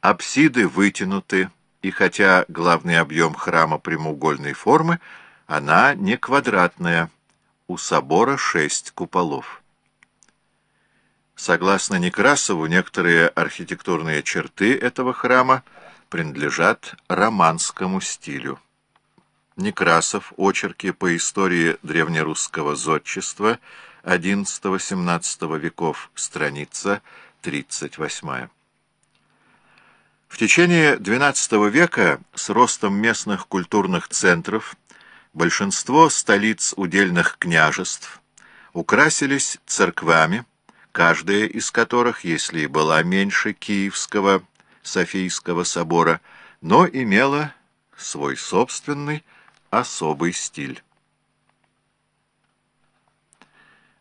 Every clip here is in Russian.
Апсиды вытянуты, и хотя главный объем храма прямоугольной формы, она не квадратная, у собора шесть куполов. Согласно Некрасову, некоторые архитектурные черты этого храма принадлежат романскому стилю. Некрасов. Очерки по истории древнерусского зодчества XI-XVII веков. Страница 38. В течение XII века с ростом местных культурных центров большинство столиц удельных княжеств украсились церквами, каждая из которых, если и была меньше Киевского Софийского собора, но имела свой собственный особый стиль.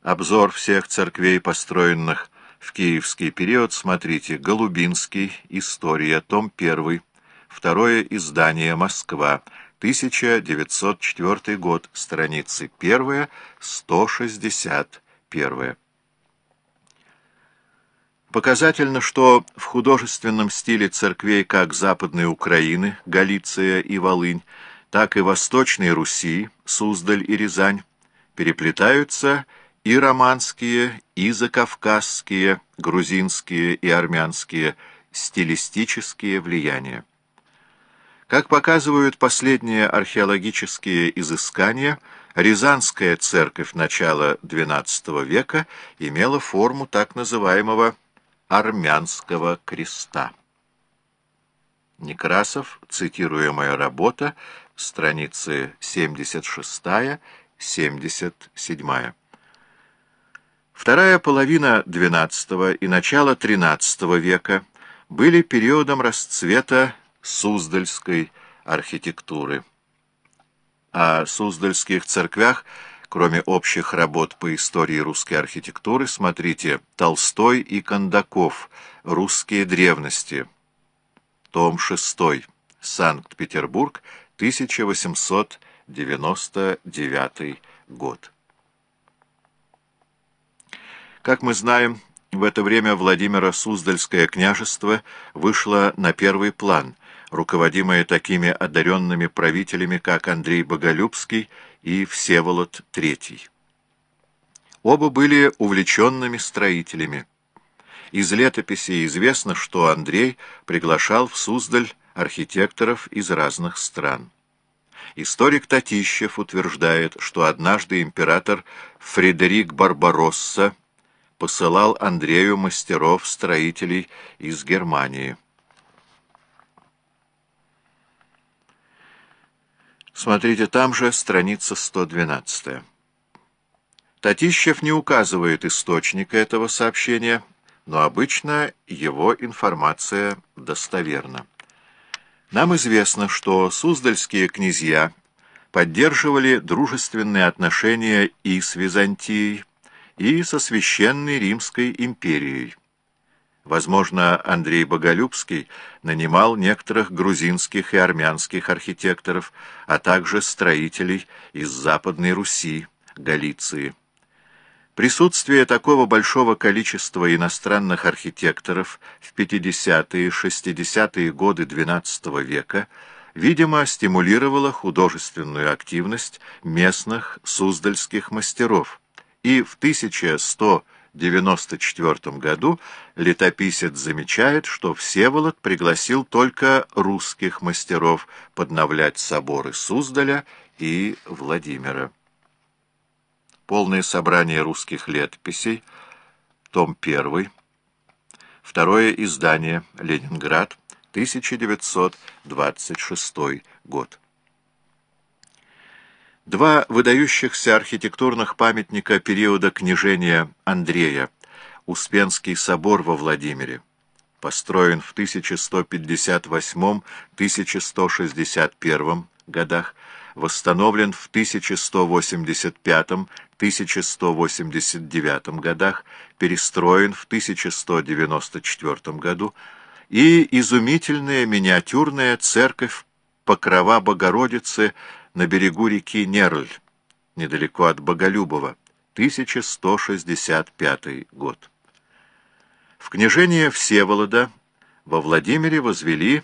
Обзор всех церквей, построенных в киевский период, смотрите «Голубинский. История. Том 1. Второе издание. Москва. 1904 год. Страницы 1. 161. Показательно, что в художественном стиле церквей как Западной Украины, Галиция и Волынь, так и Восточной Руси, Суздаль и Рязань, переплетаются и романские, и закавказские, грузинские и армянские стилистические влияния. Как показывают последние археологические изыскания, Рязанская церковь начала XII века имела форму так называемого армянского креста. Некрасов, цитируемая работа, страницы 76-77. Вторая половина XII и начало XIII века были периодом расцвета Суздальской архитектуры. О Суздальских церквях – Кроме общих работ по истории русской архитектуры, смотрите «Толстой и Кондаков. Русские древности». Том 6. Санкт-Петербург, 1899 год. Как мы знаем, в это время Владимира Суздальское княжество вышло на первый план, руководимое такими одаренными правителями, как Андрей Боголюбский и Всеволод III. Оба были увлеченными строителями. Из летописей известно, что Андрей приглашал в Суздаль архитекторов из разных стран. Историк Татищев утверждает, что однажды император Фредерик Барбаросса посылал Андрею мастеров-строителей из Германии. Смотрите, там же страница 112. Татищев не указывает источника этого сообщения, но обычно его информация достоверна. Нам известно, что суздальские князья поддерживали дружественные отношения и с Византией, и со Священной Римской империей. Возможно, Андрей Боголюбский нанимал некоторых грузинских и армянских архитекторов, а также строителей из Западной Руси, Галиции. Присутствие такого большого количества иностранных архитекторов в 50-е 60-е годы XII века, видимо, стимулировало художественную активность местных суздальских мастеров, и в 1100 1994 году летописец замечает, что Всеволод пригласил только русских мастеров подновлять соборы Суздаля и Владимира. Полное собрание русских летописей, том 1, второе издание, Ленинград, 1926 год. Два выдающихся архитектурных памятника периода княжения Андрея, Успенский собор во Владимире, построен в 1158-1161 годах, восстановлен в 1185-1189 годах, перестроен в 1194 году, и изумительная миниатюрная церковь Покрова Богородицы на берегу реки Нерль, недалеко от Боголюбова, 1165 год. В княжение Всеволода во Владимире возвели